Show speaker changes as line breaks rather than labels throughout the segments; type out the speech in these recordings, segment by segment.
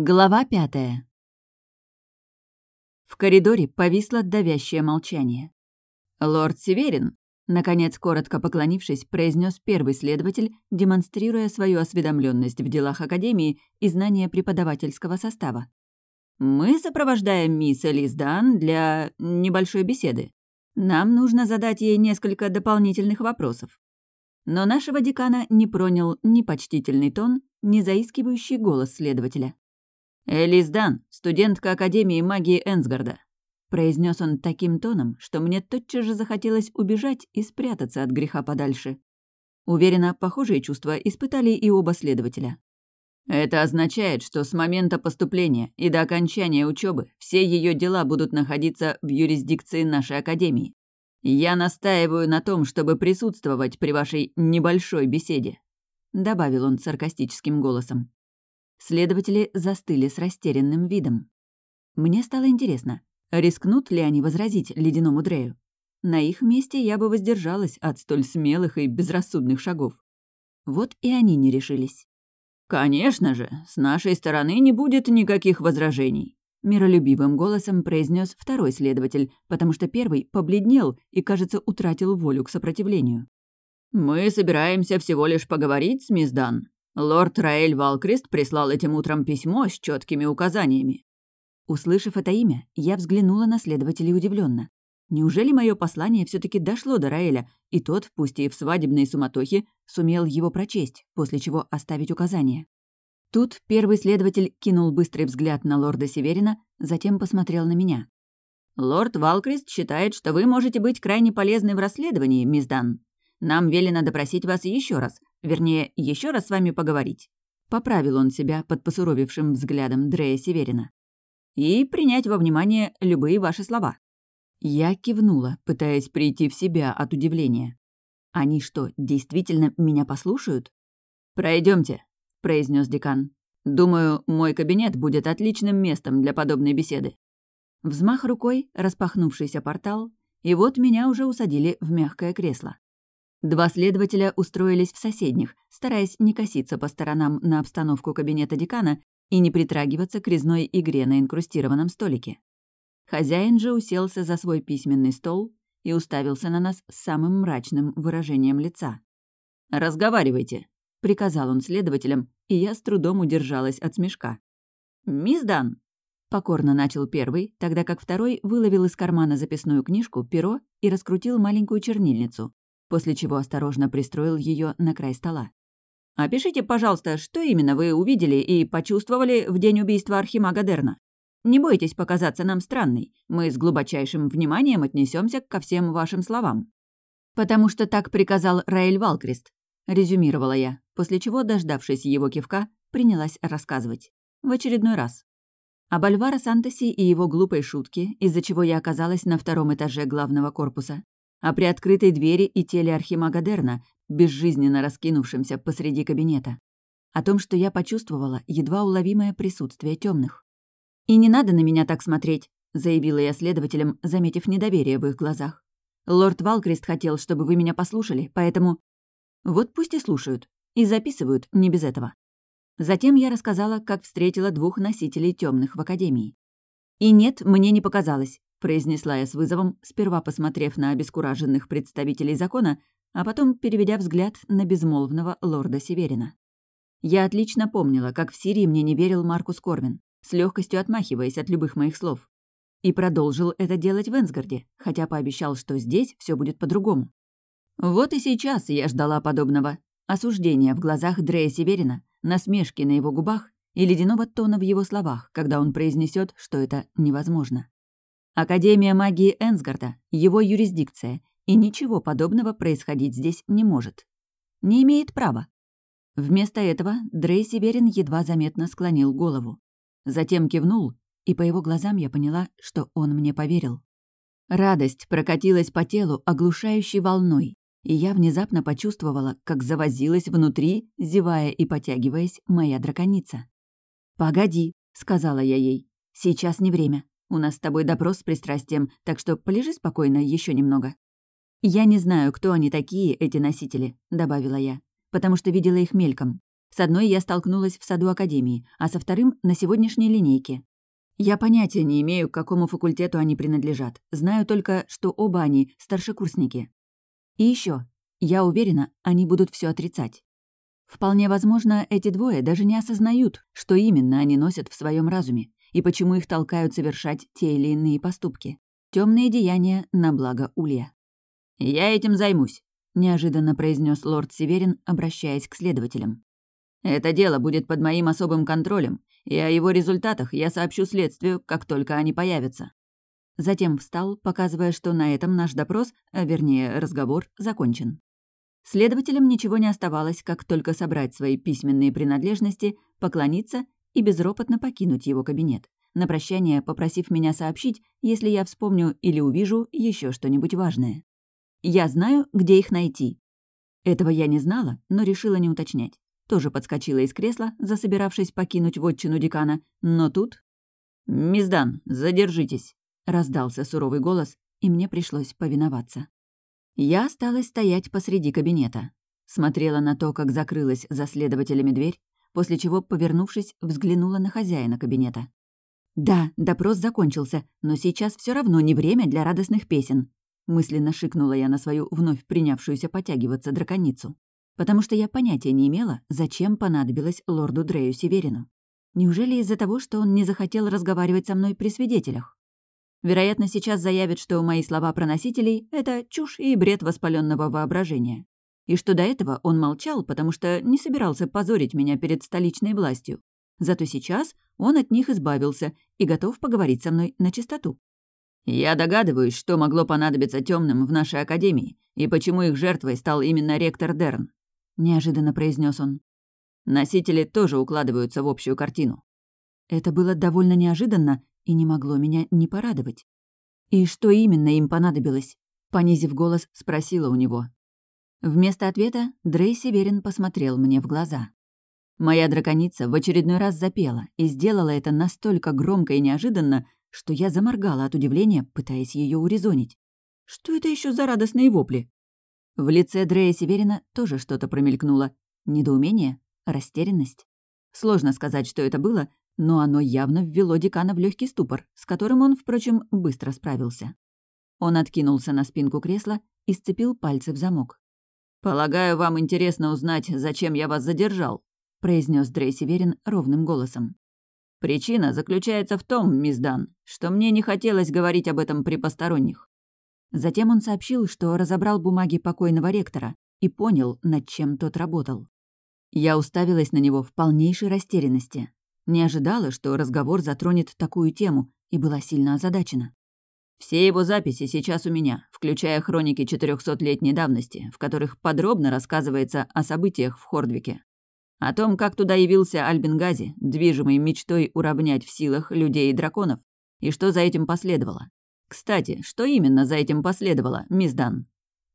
Глава пятая. В коридоре повисло давящее молчание. «Лорд Северин», наконец, коротко поклонившись, произнес первый следователь, демонстрируя свою осведомленность в делах Академии и знание преподавательского состава. «Мы сопровождаем мисс Элис Дан для небольшой беседы. Нам нужно задать ей несколько дополнительных вопросов». Но нашего декана не пронял ни почтительный тон, ни заискивающий голос следователя. «Элис Дан, студентка Академии магии Энсгарда», — произнес он таким тоном, что мне тотчас же захотелось убежать и спрятаться от греха подальше. Уверена, похожие чувства испытали и оба следователя. Это означает, что с момента поступления и до окончания учебы все ее дела будут находиться в юрисдикции нашей Академии. Я настаиваю на том, чтобы присутствовать при вашей небольшой беседе», — добавил он саркастическим голосом. Следователи застыли с растерянным видом. Мне стало интересно, рискнут ли они возразить ледяному Дрею? На их месте я бы воздержалась от столь смелых и безрассудных шагов. Вот и они не решились. «Конечно же, с нашей стороны не будет никаких возражений», миролюбивым голосом произнес второй следователь, потому что первый побледнел и, кажется, утратил волю к сопротивлению. «Мы собираемся всего лишь поговорить с мисс Дан. Лорд Раэль Валкрест прислал этим утром письмо с четкими указаниями. Услышав это имя, я взглянула на следователя удивленно. Неужели мое послание все таки дошло до Раэля, и тот, пусть и в свадебной суматохе, сумел его прочесть, после чего оставить указания? Тут первый следователь кинул быстрый взгляд на лорда Северина, затем посмотрел на меня. «Лорд Валкрест считает, что вы можете быть крайне полезны в расследовании, мисс Дан. Нам велено допросить вас еще раз, вернее, еще раз с вами поговорить». Поправил он себя под посуровившим взглядом Дрея Северина. «И принять во внимание любые ваши слова». Я кивнула, пытаясь прийти в себя от удивления. «Они что, действительно меня послушают?» Пройдемте, произнес декан. «Думаю, мой кабинет будет отличным местом для подобной беседы». Взмах рукой, распахнувшийся портал, и вот меня уже усадили в мягкое кресло. Два следователя устроились в соседних, стараясь не коситься по сторонам на обстановку кабинета декана и не притрагиваться к резной игре на инкрустированном столике. Хозяин же уселся за свой письменный стол и уставился на нас с самым мрачным выражением лица. «Разговаривайте», — приказал он следователям, и я с трудом удержалась от смешка. «Мисс Дан», — покорно начал первый, тогда как второй выловил из кармана записную книжку, перо и раскрутил маленькую чернильницу после чего осторожно пристроил ее на край стола. «Опишите, пожалуйста, что именно вы увидели и почувствовали в день убийства Архимага Дерна. Не бойтесь показаться нам странной, мы с глубочайшим вниманием отнесемся ко всем вашим словам». «Потому что так приказал Раэль Валкрест», — резюмировала я, после чего, дождавшись его кивка, принялась рассказывать. В очередной раз. Об Альваро Сантосе и его глупой шутке, из-за чего я оказалась на втором этаже главного корпуса, о приоткрытой двери и теле Архимага Дерна, безжизненно раскинувшемся посреди кабинета. О том, что я почувствовала едва уловимое присутствие темных. «И не надо на меня так смотреть», — заявила я следователям, заметив недоверие в их глазах. «Лорд Валкрест хотел, чтобы вы меня послушали, поэтому...» «Вот пусть и слушают. И записывают, не без этого». Затем я рассказала, как встретила двух носителей темных в Академии. И нет, мне не показалось произнесла я с вызовом, сперва посмотрев на обескураженных представителей закона, а потом переведя взгляд на безмолвного лорда Северина. Я отлично помнила, как в Сирии мне не верил Маркус Корвин, с легкостью отмахиваясь от любых моих слов. И продолжил это делать в Энсгарде, хотя пообещал, что здесь все будет по-другому. Вот и сейчас я ждала подобного. Осуждения в глазах Дрея Северина, насмешки на его губах и ледяного тона в его словах, когда он произнесет, что это невозможно. Академия магии Энсгарда — его юрисдикция, и ничего подобного происходить здесь не может. Не имеет права. Вместо этого Дрей Северин едва заметно склонил голову. Затем кивнул, и по его глазам я поняла, что он мне поверил. Радость прокатилась по телу оглушающей волной, и я внезапно почувствовала, как завозилась внутри, зевая и потягиваясь, моя драконица. «Погоди», — сказала я ей, — «сейчас не время. У нас с тобой допрос с пристрастием, так что полежи спокойно еще немного». «Я не знаю, кто они такие, эти носители», — добавила я, «потому что видела их мельком. С одной я столкнулась в саду Академии, а со вторым — на сегодняшней линейке. Я понятия не имею, к какому факультету они принадлежат. Знаю только, что оба они — старшекурсники. И еще, я уверена, они будут все отрицать. Вполне возможно, эти двое даже не осознают, что именно они носят в своем разуме и почему их толкают совершать те или иные поступки. Темные деяния на благо Улья. «Я этим займусь», — неожиданно произнес лорд Северин, обращаясь к следователям. «Это дело будет под моим особым контролем, и о его результатах я сообщу следствию, как только они появятся». Затем встал, показывая, что на этом наш допрос, а вернее разговор, закончен. Следователям ничего не оставалось, как только собрать свои письменные принадлежности, поклониться и безропотно покинуть его кабинет, на прощание попросив меня сообщить, если я вспомню или увижу еще что-нибудь важное. Я знаю, где их найти. Этого я не знала, но решила не уточнять. Тоже подскочила из кресла, засобиравшись покинуть вотчину декана, но тут... «Мисс задержитесь!» — раздался суровый голос, и мне пришлось повиноваться. Я осталась стоять посреди кабинета. Смотрела на то, как закрылась за следователями дверь, после чего, повернувшись, взглянула на хозяина кабинета. «Да, допрос закончился, но сейчас все равно не время для радостных песен», мысленно шикнула я на свою вновь принявшуюся потягиваться драконицу. Потому что я понятия не имела, зачем понадобилось лорду Дрею Северину. Неужели из-за того, что он не захотел разговаривать со мной при свидетелях? Вероятно, сейчас заявит, что мои слова про носителей — это чушь и бред воспаленного воображения и что до этого он молчал, потому что не собирался позорить меня перед столичной властью. Зато сейчас он от них избавился и готов поговорить со мной на чистоту. «Я догадываюсь, что могло понадобиться темным в нашей академии, и почему их жертвой стал именно ректор Дерн», — неожиданно произнес он. «Носители тоже укладываются в общую картину». Это было довольно неожиданно и не могло меня не порадовать. «И что именно им понадобилось?» — понизив голос, спросила у него. Вместо ответа Дрей Северин посмотрел мне в глаза. Моя драконица в очередной раз запела и сделала это настолько громко и неожиданно, что я заморгала от удивления, пытаясь ее урезонить. Что это еще за радостные вопли? В лице Дрея Северина тоже что-то промелькнуло. Недоумение? Растерянность? Сложно сказать, что это было, но оно явно ввело декана в легкий ступор, с которым он, впрочем, быстро справился. Он откинулся на спинку кресла и сцепил пальцы в замок. «Полагаю, вам интересно узнать, зачем я вас задержал», — произнес Дрей Северин ровным голосом. «Причина заключается в том, мисс Дан, что мне не хотелось говорить об этом при посторонних». Затем он сообщил, что разобрал бумаги покойного ректора и понял, над чем тот работал. Я уставилась на него в полнейшей растерянности. Не ожидала, что разговор затронет такую тему, и была сильно озадачена. Все его записи сейчас у меня, включая хроники 400-летней давности, в которых подробно рассказывается о событиях в Хордвике. О том, как туда явился Альбингази, движимый мечтой уравнять в силах людей и драконов, и что за этим последовало. Кстати, что именно за этим последовало, мисс Дан?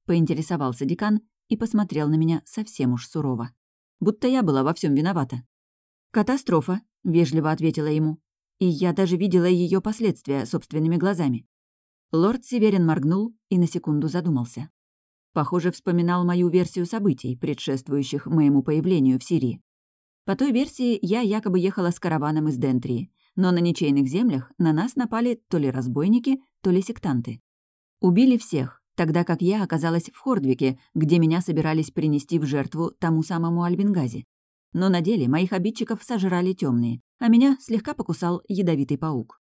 Поинтересовался декан и посмотрел на меня совсем уж сурово. Будто я была во всем виновата. «Катастрофа», — вежливо ответила ему. И я даже видела ее последствия собственными глазами. Лорд Северин моргнул и на секунду задумался. Похоже, вспоминал мою версию событий, предшествующих моему появлению в Сирии. По той версии, я якобы ехала с караваном из Дентрии, но на ничейных землях на нас напали то ли разбойники, то ли сектанты. Убили всех, тогда как я оказалась в Хордвике, где меня собирались принести в жертву тому самому Альбингази. Но на деле моих обидчиков сожрали темные, а меня слегка покусал ядовитый паук.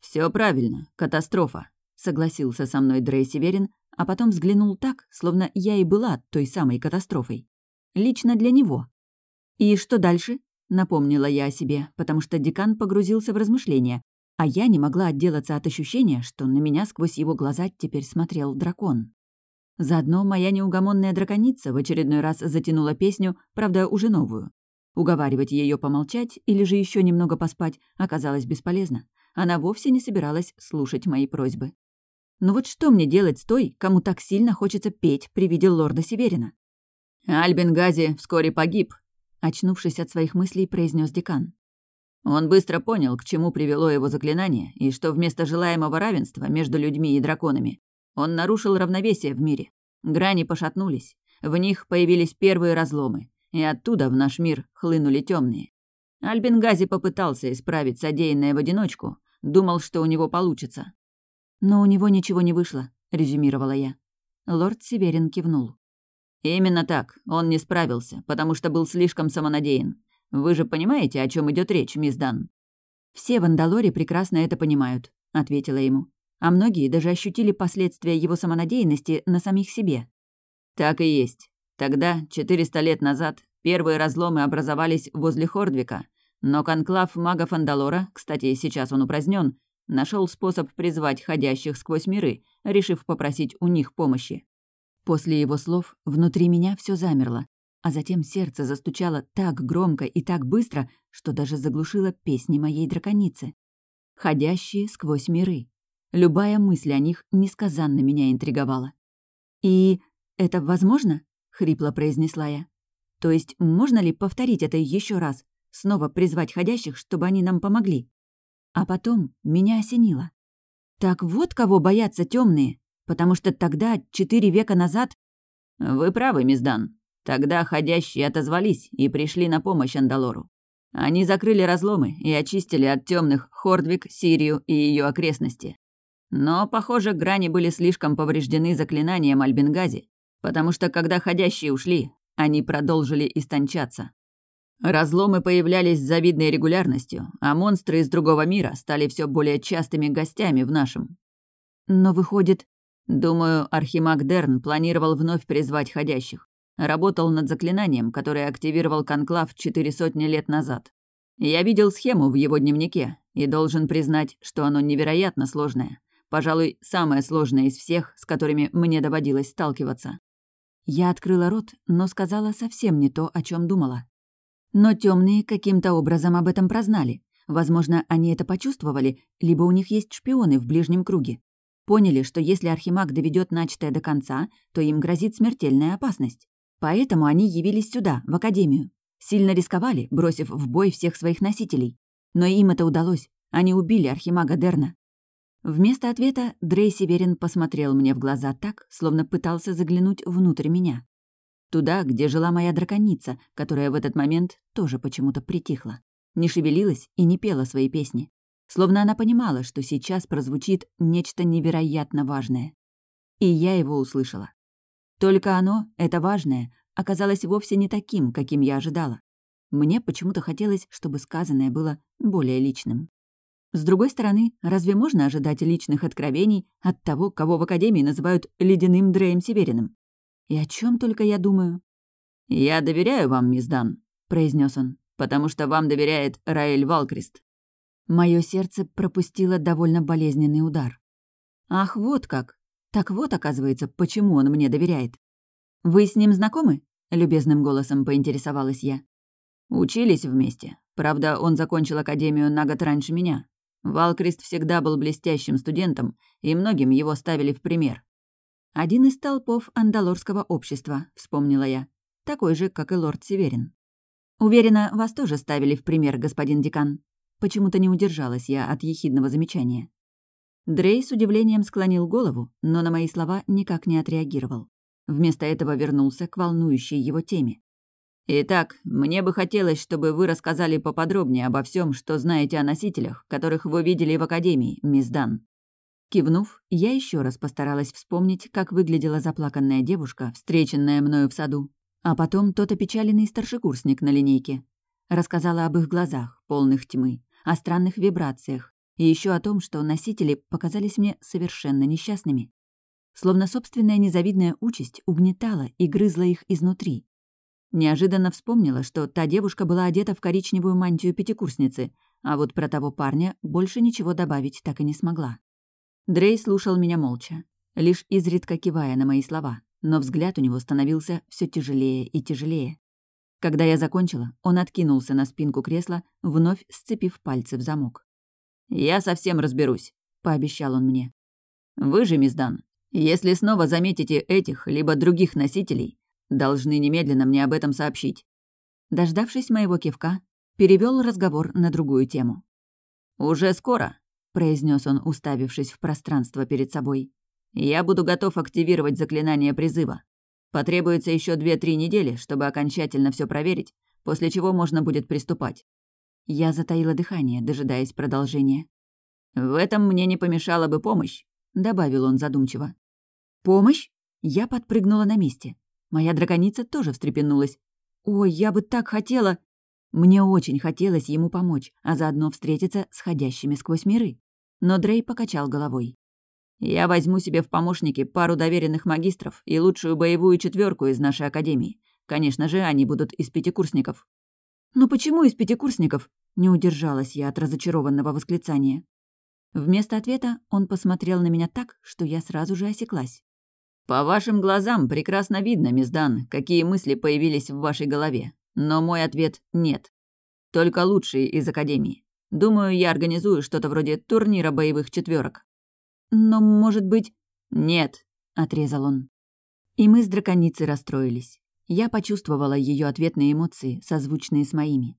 Все правильно, катастрофа согласился со мной Дрей Северин, а потом взглянул так, словно я и была той самой катастрофой. Лично для него. «И что дальше?» — напомнила я о себе, потому что декан погрузился в размышления, а я не могла отделаться от ощущения, что на меня сквозь его глаза теперь смотрел дракон. Заодно моя неугомонная драконица в очередной раз затянула песню, правда, уже новую. Уговаривать ее помолчать или же еще немного поспать оказалось бесполезно. Она вовсе не собиралась слушать мои просьбы. Но вот что мне делать с той, кому так сильно хочется петь при виде лорда Северина? «Альбин Гази вскоре погиб», — очнувшись от своих мыслей, произнес декан. Он быстро понял, к чему привело его заклинание, и что вместо желаемого равенства между людьми и драконами он нарушил равновесие в мире. Грани пошатнулись, в них появились первые разломы, и оттуда в наш мир хлынули темные. Альбенгази попытался исправить содеянное в одиночку, думал, что у него получится. «Но у него ничего не вышло», — резюмировала я. Лорд Северин кивнул. «Именно так. Он не справился, потому что был слишком самонадеян. Вы же понимаете, о чем идет речь, мисс Дан?» «Все в Андалоре прекрасно это понимают», — ответила ему. «А многие даже ощутили последствия его самонадеянности на самих себе». «Так и есть. Тогда, 400 лет назад, первые разломы образовались возле Хордвика, но конклав магов Андалора, кстати, сейчас он упразднен, нашел способ призвать ходящих сквозь миры, решив попросить у них помощи. После его слов внутри меня все замерло, а затем сердце застучало так громко и так быстро, что даже заглушило песни моей драконицы. Ходящие сквозь миры. Любая мысль о них несказанно меня интриговала. «И это возможно?» — хрипло произнесла я. «То есть можно ли повторить это еще раз? Снова призвать ходящих, чтобы они нам помогли?» А потом меня осенило. Так вот кого боятся темные, потому что тогда, четыре века назад... Вы правы, мисс Дан. Тогда ходящие отозвались и пришли на помощь Андалору. Они закрыли разломы и очистили от темных Хордвик, Сирию и ее окрестности. Но, похоже, грани были слишком повреждены заклинанием Альбингази, потому что, когда ходящие ушли, они продолжили истончаться. Разломы появлялись с завидной регулярностью, а монстры из другого мира стали все более частыми гостями в нашем. Но выходит... Думаю, Архимаг Дерн планировал вновь призвать ходящих. Работал над заклинанием, которое активировал Конклав четыре сотни лет назад. Я видел схему в его дневнике и должен признать, что оно невероятно сложное. Пожалуй, самое сложное из всех, с которыми мне доводилось сталкиваться. Я открыла рот, но сказала совсем не то, о чем думала. Но темные каким-то образом об этом прознали. Возможно, они это почувствовали, либо у них есть шпионы в ближнем круге. Поняли, что если Архимаг доведет начатое до конца, то им грозит смертельная опасность. Поэтому они явились сюда, в Академию. Сильно рисковали, бросив в бой всех своих носителей. Но им это удалось. Они убили Архимага Дерна. Вместо ответа Дрей Северин посмотрел мне в глаза так, словно пытался заглянуть внутрь меня. Туда, где жила моя драконица, которая в этот момент тоже почему-то притихла. Не шевелилась и не пела свои песни. Словно она понимала, что сейчас прозвучит нечто невероятно важное. И я его услышала. Только оно, это важное, оказалось вовсе не таким, каким я ожидала. Мне почему-то хотелось, чтобы сказанное было более личным. С другой стороны, разве можно ожидать личных откровений от того, кого в Академии называют ледяным Дреем Севериным? И о чем только я думаю? «Я доверяю вам, мисс Дан», — произнес он, «потому что вам доверяет Раэль Валкрист». Мое сердце пропустило довольно болезненный удар. «Ах, вот как! Так вот, оказывается, почему он мне доверяет. Вы с ним знакомы?» — любезным голосом поинтересовалась я. «Учились вместе. Правда, он закончил академию на год раньше меня. Валкрист всегда был блестящим студентом, и многим его ставили в пример. «Один из толпов андалорского общества», — вспомнила я. «Такой же, как и лорд Северин». «Уверена, вас тоже ставили в пример, господин декан». Почему-то не удержалась я от ехидного замечания. Дрей с удивлением склонил голову, но на мои слова никак не отреагировал. Вместо этого вернулся к волнующей его теме. «Итак, мне бы хотелось, чтобы вы рассказали поподробнее обо всем, что знаете о носителях, которых вы видели в Академии, мисс Дан». Кивнув, я еще раз постаралась вспомнить, как выглядела заплаканная девушка, встреченная мною в саду, а потом тот опечаленный старшекурсник на линейке. Рассказала об их глазах, полных тьмы, о странных вибрациях и еще о том, что носители показались мне совершенно несчастными. Словно собственная незавидная участь угнетала и грызла их изнутри. Неожиданно вспомнила, что та девушка была одета в коричневую мантию пятикурсницы, а вот про того парня больше ничего добавить так и не смогла. Дрей слушал меня молча, лишь изредка кивая на мои слова, но взгляд у него становился все тяжелее и тяжелее. Когда я закончила, он откинулся на спинку кресла, вновь сцепив пальцы в замок. «Я совсем разберусь», — пообещал он мне. «Вы же, Миздан, если снова заметите этих либо других носителей, должны немедленно мне об этом сообщить». Дождавшись моего кивка, перевел разговор на другую тему. «Уже скоро — произнес он, уставившись в пространство перед собой. «Я буду готов активировать заклинание призыва. Потребуется еще две-три недели, чтобы окончательно все проверить, после чего можно будет приступать. Я затаила дыхание, дожидаясь продолжения. «В этом мне не помешала бы помощь», — добавил он задумчиво. «Помощь?» Я подпрыгнула на месте. Моя драконица тоже встрепенулась. «Ой, я бы так хотела...» Мне очень хотелось ему помочь, а заодно встретиться с ходящими сквозь миры. Но Дрей покачал головой. «Я возьму себе в помощники пару доверенных магистров и лучшую боевую четверку из нашей академии. Конечно же, они будут из пятикурсников». «Ну почему из пятикурсников?» — не удержалась я от разочарованного восклицания. Вместо ответа он посмотрел на меня так, что я сразу же осеклась. «По вашим глазам прекрасно видно, мисс Дан, какие мысли появились в вашей голове. Но мой ответ — нет. Только лучшие из Академии. Думаю, я организую что-то вроде турнира боевых четверок. «Но, может быть...» «Нет», — отрезал он. И мы с драконицей расстроились. Я почувствовала ее ответные эмоции, созвучные с моими.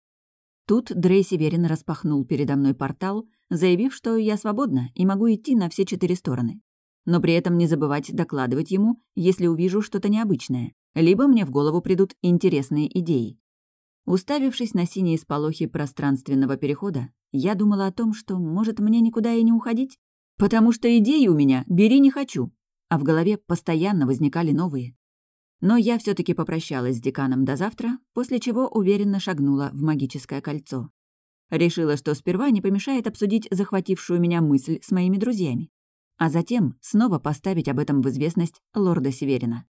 Тут Дрей Северин распахнул передо мной портал, заявив, что я свободна и могу идти на все четыре стороны. Но при этом не забывать докладывать ему, если увижу что-то необычное, либо мне в голову придут интересные идеи. Уставившись на синие сполохи пространственного перехода, я думала о том, что, может, мне никуда и не уходить? Потому что идеи у меня «бери, не хочу», а в голове постоянно возникали новые. Но я все таки попрощалась с деканом до завтра, после чего уверенно шагнула в магическое кольцо. Решила, что сперва не помешает обсудить захватившую меня мысль с моими друзьями, а затем снова поставить об этом в известность лорда Северина.